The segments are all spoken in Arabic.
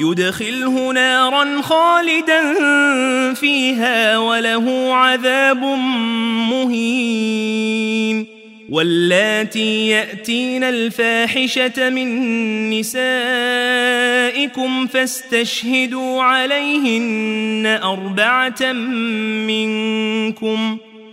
يدخله نارا خالدا فيها وله عذاب مهين واللاتي يأتين الفاحشة من نسائكم فاستشهدوا عليهن أربعة منكم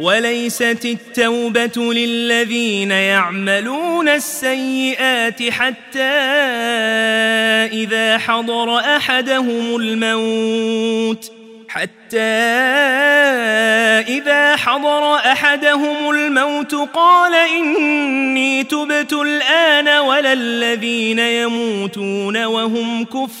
وليست التوبة للذين يعملون السيئات حتى إذا حضر أحدهم الموت حتى إذا حضر أحدهم الموت قال إني تبت الآن ولا الذين يموتون وهم كفار.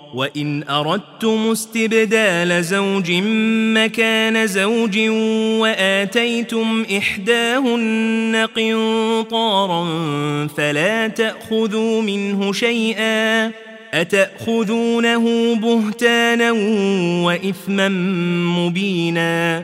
وإن أردتم استبدال زوج مكان زوج وآتيتم إحداهن قنطارا فلا تأخذوا منه شيئا أتأخذونه بهتانا وإثما مبينا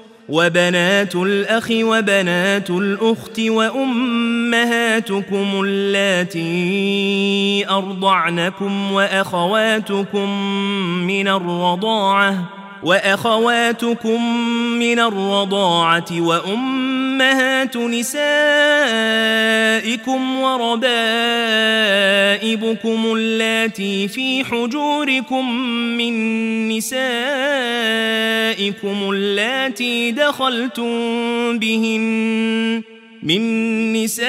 وبنات الأخ وبنات الأخت وأمهاتكم اللاتي أرضعنكم وأخواتكم من الرضاعة وأخواتكم من الرضاعة وأمهات نسائكم وربائبكم اللاتي في حجوركم من نسائكم اللاتي دخلتم بهن من نسائكم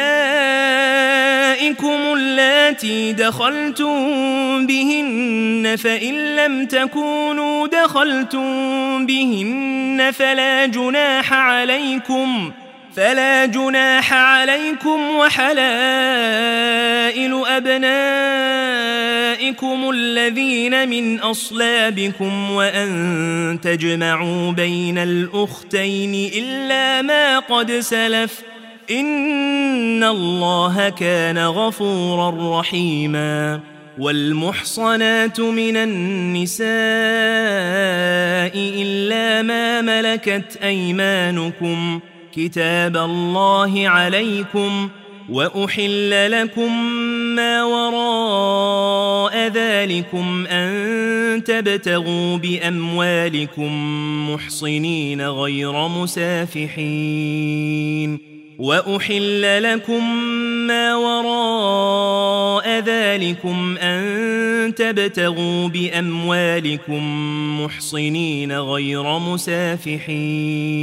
اللاتي دخلتم بهن فإن لم تكونوا دخلتم بهن فلا جناح عليكم فلا جناح عليكم وحلائل أبنائكم الذين من أصلابكم وأن تجمعوا بين الأختين إلا ما قد سلف ۖ إن الله كان غفورا رحيما والمحصنات من النساء إلا ما ملكت أيمانكم كتاب الله عليكم وأحل لكم ما وراء ذلكم أن تبتغوا بأموالكم محصنين غير مسافحين وأحل لكم ما وراء ذلكم أن تبتغوا بأموالكم محصنين غير مسافحين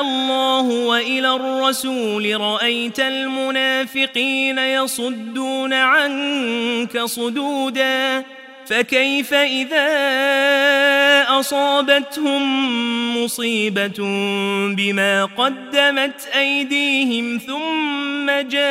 انزل الله وإلى الرسول رأيت المنافقين يصدون عنك صدودا فكيف إذا أصابتهم مصيبة بما قدمت أيديهم ثم جاءوك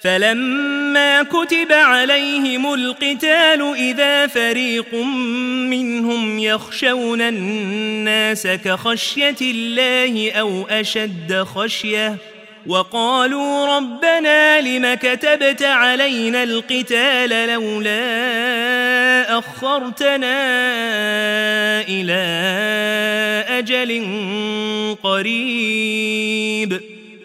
فلما كتب عليهم القتال إذا فريق منهم يخشون الناس كخشية الله أو أشد خشية وقالوا ربنا لم كتبت علينا القتال لولا أخرتنا إلى أجل قريب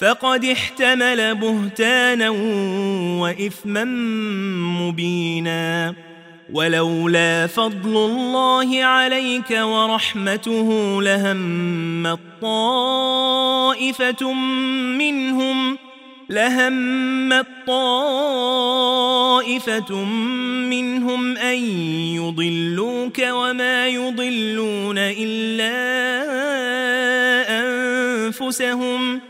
فقد احتمل بهتانا وإثما مبينا. ولولا فضل الله عليك ورحمته لهم الطائفة منهم لهم الطائفة منهم أن يضلوك وما يضلون إلا أنفسهم ۖ.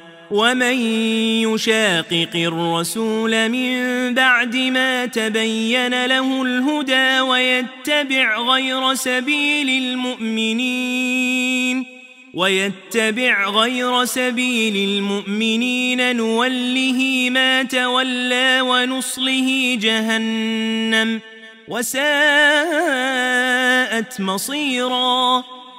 ومن يشاقق الرسول من بعد ما تبين له الهدى ويتبع غير سبيل المؤمنين ويتبع غير سبيل المؤمنين نوله ما تولى ونصله جهنم وساءت مصيراً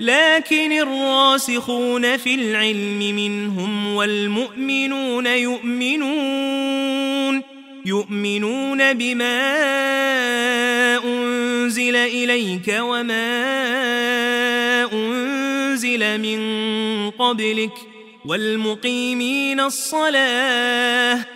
لكن الراسخون في العلم منهم والمؤمنون يؤمنون يؤمنون بما أنزل إليك وما أنزل من قبلك والمقيمين الصلاة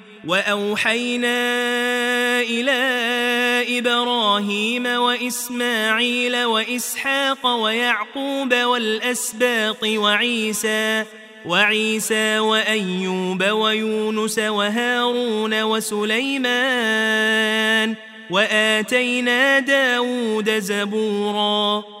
وأوحينا إلى إبراهيم وإسماعيل وإسحاق ويعقوب والأسباط وعيسى وعيسى وأيوب ويونس وهارون وسليمان وآتينا داود زبوراً.